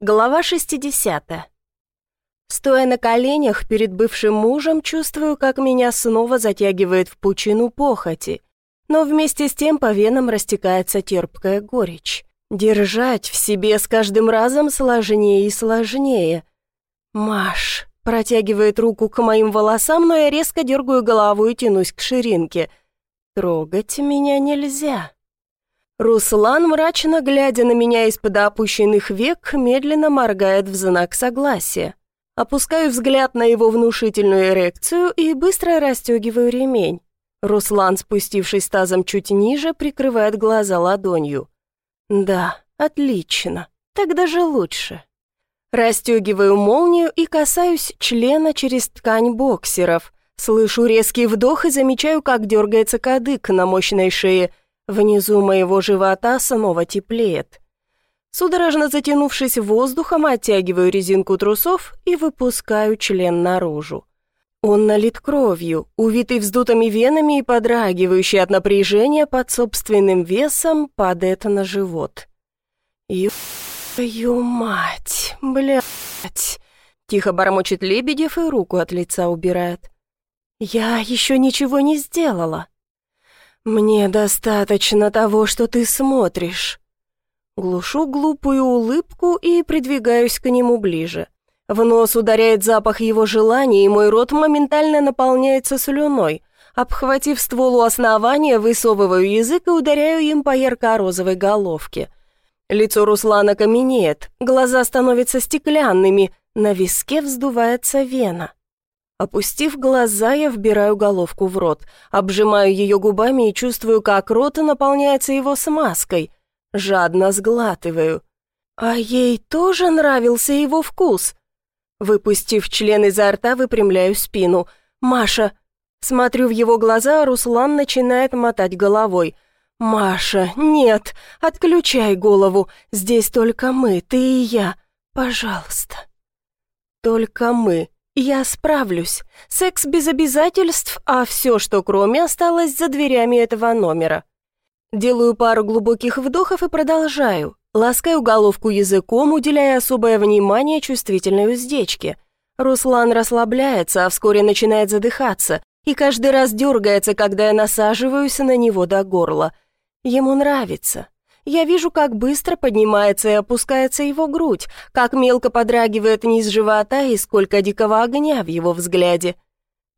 Глава 60. Стоя на коленях перед бывшим мужем, чувствую, как меня снова затягивает в пучину похоти, но вместе с тем по венам растекается терпкая горечь. Держать в себе с каждым разом сложнее и сложнее. «Маш», протягивает руку к моим волосам, но я резко дергаю голову и тянусь к ширинке. «Трогать меня нельзя». Руслан, мрачно глядя на меня из-под опущенных век, медленно моргает в знак согласия. Опускаю взгляд на его внушительную эрекцию и быстро расстегиваю ремень. Руслан, спустившись тазом чуть ниже, прикрывает глаза ладонью. «Да, отлично. Так даже лучше». Расстегиваю молнию и касаюсь члена через ткань боксеров. Слышу резкий вдох и замечаю, как дергается кадык на мощной шее – Внизу моего живота снова теплеет. Судорожно затянувшись воздухом, оттягиваю резинку трусов и выпускаю член наружу. Он налит кровью, увитый вздутыми венами и подрагивающий от напряжения под собственным весом, падает на живот. «Ё... мать, блядь!» Тихо бормочет Лебедев и руку от лица убирает. «Я еще ничего не сделала». «Мне достаточно того, что ты смотришь». Глушу глупую улыбку и придвигаюсь к нему ближе. В нос ударяет запах его желания, и мой рот моментально наполняется слюной. Обхватив ствол у основания, высовываю язык и ударяю им по ярко-розовой головке. Лицо Руслана каменеет, глаза становятся стеклянными, на виске вздувается вена. Опустив глаза, я вбираю головку в рот, обжимаю ее губами и чувствую, как рот наполняется его смазкой. Жадно сглатываю. А ей тоже нравился его вкус. Выпустив член изо рта, выпрямляю спину. «Маша!» Смотрю в его глаза, а Руслан начинает мотать головой. «Маша, нет! Отключай голову! Здесь только мы, ты и я! Пожалуйста!» «Только мы!» Я справлюсь. Секс без обязательств, а все, что кроме, осталось за дверями этого номера. Делаю пару глубоких вдохов и продолжаю. Ласкаю головку языком, уделяя особое внимание чувствительной уздечке. Руслан расслабляется, а вскоре начинает задыхаться, и каждый раз дергается, когда я насаживаюсь на него до горла. Ему нравится. Я вижу, как быстро поднимается и опускается его грудь, как мелко подрагивает низ живота и сколько дикого огня в его взгляде.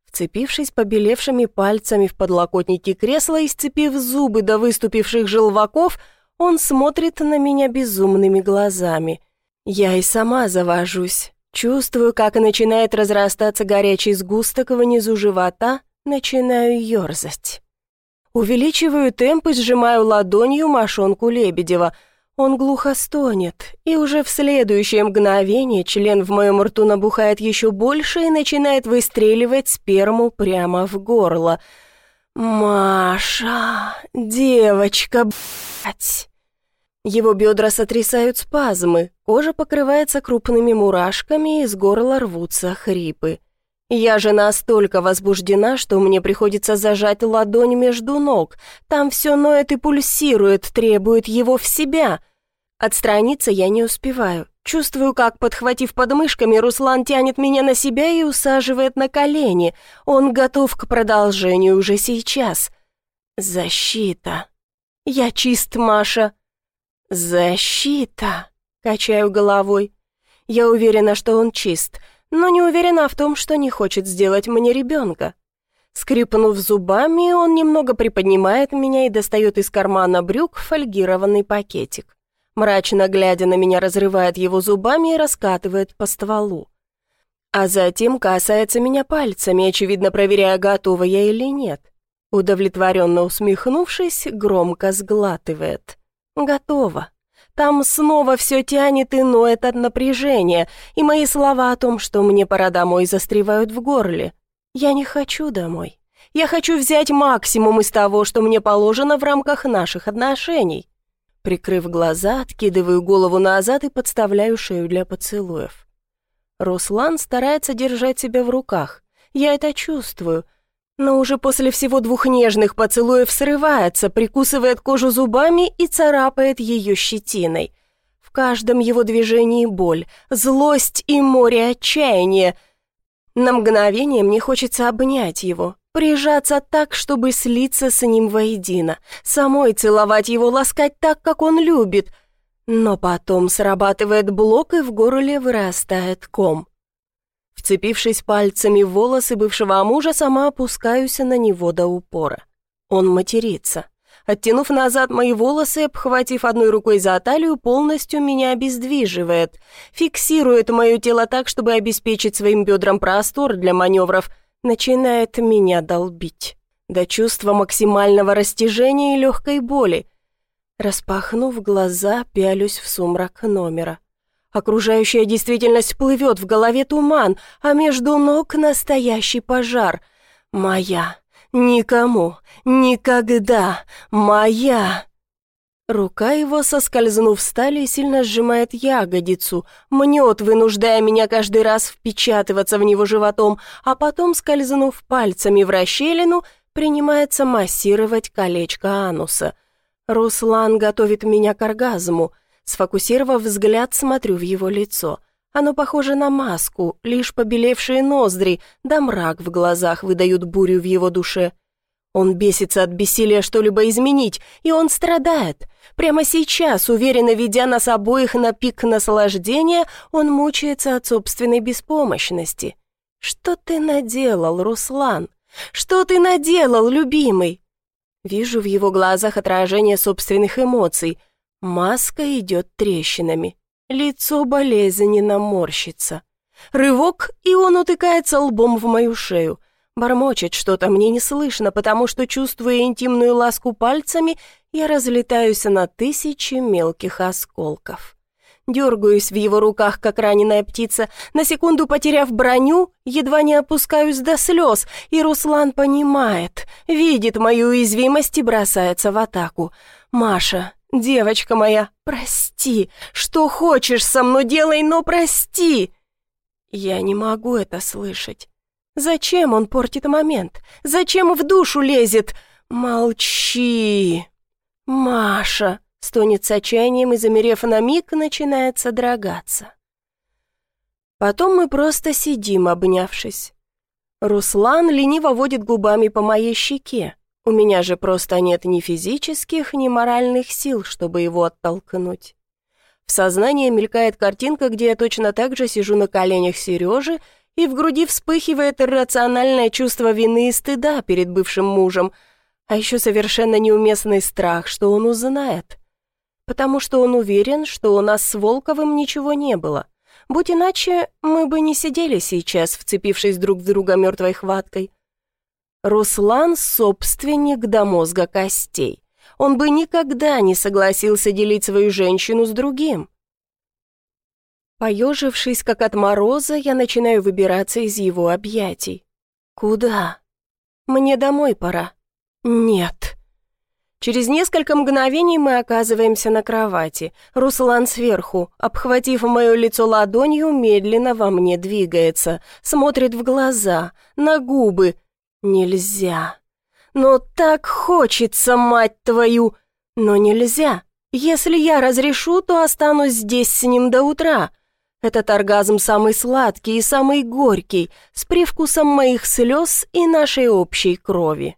Вцепившись побелевшими пальцами в подлокотники кресла и сцепив зубы до выступивших желваков, он смотрит на меня безумными глазами. Я и сама завожусь. Чувствую, как начинает разрастаться горячий сгусток внизу живота, начинаю ерзать. Увеличиваю темп и сжимаю ладонью мошонку Лебедева. Он глухо стонет, и уже в следующее мгновение член в моем рту набухает еще больше и начинает выстреливать сперму прямо в горло. «Маша, девочка, блядь!» Его бедра сотрясают спазмы, кожа покрывается крупными мурашками, из горла рвутся хрипы. Я же настолько возбуждена, что мне приходится зажать ладонь между ног. Там все ноет и пульсирует, требует его в себя. Отстраниться я не успеваю. Чувствую, как, подхватив подмышками, Руслан тянет меня на себя и усаживает на колени. Он готов к продолжению уже сейчас. Защита. Я чист, Маша. Защита. Качаю головой. Я уверена, что он чист но не уверена в том, что не хочет сделать мне ребенка. Скрипнув зубами, он немного приподнимает меня и достает из кармана брюк фольгированный пакетик. Мрачно глядя на меня, разрывает его зубами и раскатывает по стволу. А затем касается меня пальцами, очевидно проверяя, готова я или нет. Удовлетворенно усмехнувшись, громко сглатывает. «Готово». Там снова все тянет и ноет от напряжения, и мои слова о том, что мне пора домой, застревают в горле. Я не хочу домой. Я хочу взять максимум из того, что мне положено в рамках наших отношений. Прикрыв глаза, откидываю голову назад и подставляю шею для поцелуев. Руслан старается держать себя в руках. Я это чувствую — но уже после всего двух нежных поцелуев срывается, прикусывает кожу зубами и царапает ее щетиной. В каждом его движении боль, злость и море отчаяния. На мгновение мне хочется обнять его, прижаться так, чтобы слиться с ним воедино, самой целовать его, ласкать так, как он любит. Но потом срабатывает блок, и в горле вырастает ком. Вцепившись пальцами в волосы бывшего мужа, сама опускаюсь на него до упора. Он матерится. Оттянув назад мои волосы, обхватив одной рукой за талию, полностью меня обездвиживает. Фиксирует мое тело так, чтобы обеспечить своим бедрам простор для маневров. Начинает меня долбить. До чувства максимального растяжения и легкой боли. Распахнув глаза, пялюсь в сумрак номера. Окружающая действительность плывет, в голове туман, а между ног настоящий пожар. Моя. Никому. Никогда. Моя. Рука его, соскользнув стали, сильно сжимает ягодицу, мнет, вынуждая меня каждый раз впечатываться в него животом, а потом, скользнув пальцами в расщелину, принимается массировать колечко ануса. Руслан готовит меня к оргазму. Сфокусировав взгляд, смотрю в его лицо. Оно похоже на маску, лишь побелевшие ноздри, да мрак в глазах выдают бурю в его душе. Он бесится от бессилия что-либо изменить, и он страдает. Прямо сейчас, уверенно ведя нас обоих на пик наслаждения, он мучается от собственной беспомощности. «Что ты наделал, Руслан? Что ты наделал, любимый?» Вижу в его глазах отражение собственных эмоций – Маска идет трещинами. Лицо болезненно морщится. Рывок, и он утыкается лбом в мою шею. Бормочет что-то, мне не слышно, потому что, чувствуя интимную ласку пальцами, я разлетаюсь на тысячи мелких осколков. Дергаюсь в его руках, как раненая птица, на секунду потеряв броню, едва не опускаюсь до слез, и Руслан понимает, видит мою уязвимость и бросается в атаку. «Маша, «Девочка моя, прости, что хочешь со мной делай, но прости!» Я не могу это слышать. Зачем он портит момент? Зачем в душу лезет? Молчи! Маша! Стонет с отчаянием и, замерев на миг, начинает содрогаться. Потом мы просто сидим, обнявшись. Руслан лениво водит губами по моей щеке. У меня же просто нет ни физических, ни моральных сил, чтобы его оттолкнуть. В сознании мелькает картинка, где я точно так же сижу на коленях Сережи, и в груди вспыхивает иррациональное чувство вины и стыда перед бывшим мужем, а еще совершенно неуместный страх, что он узнает. Потому что он уверен, что у нас с Волковым ничего не было. Будь иначе, мы бы не сидели сейчас, вцепившись друг в друга мертвой хваткой. Руслан – собственник до мозга костей. Он бы никогда не согласился делить свою женщину с другим. Поежившись, как от мороза, я начинаю выбираться из его объятий. Куда? Мне домой пора. Нет. Через несколько мгновений мы оказываемся на кровати. Руслан сверху, обхватив мое лицо ладонью, медленно во мне двигается, смотрит в глаза, на губы, Нельзя. Но так хочется, мать твою. Но нельзя. Если я разрешу, то останусь здесь с ним до утра. Этот оргазм самый сладкий и самый горький, с привкусом моих слез и нашей общей крови.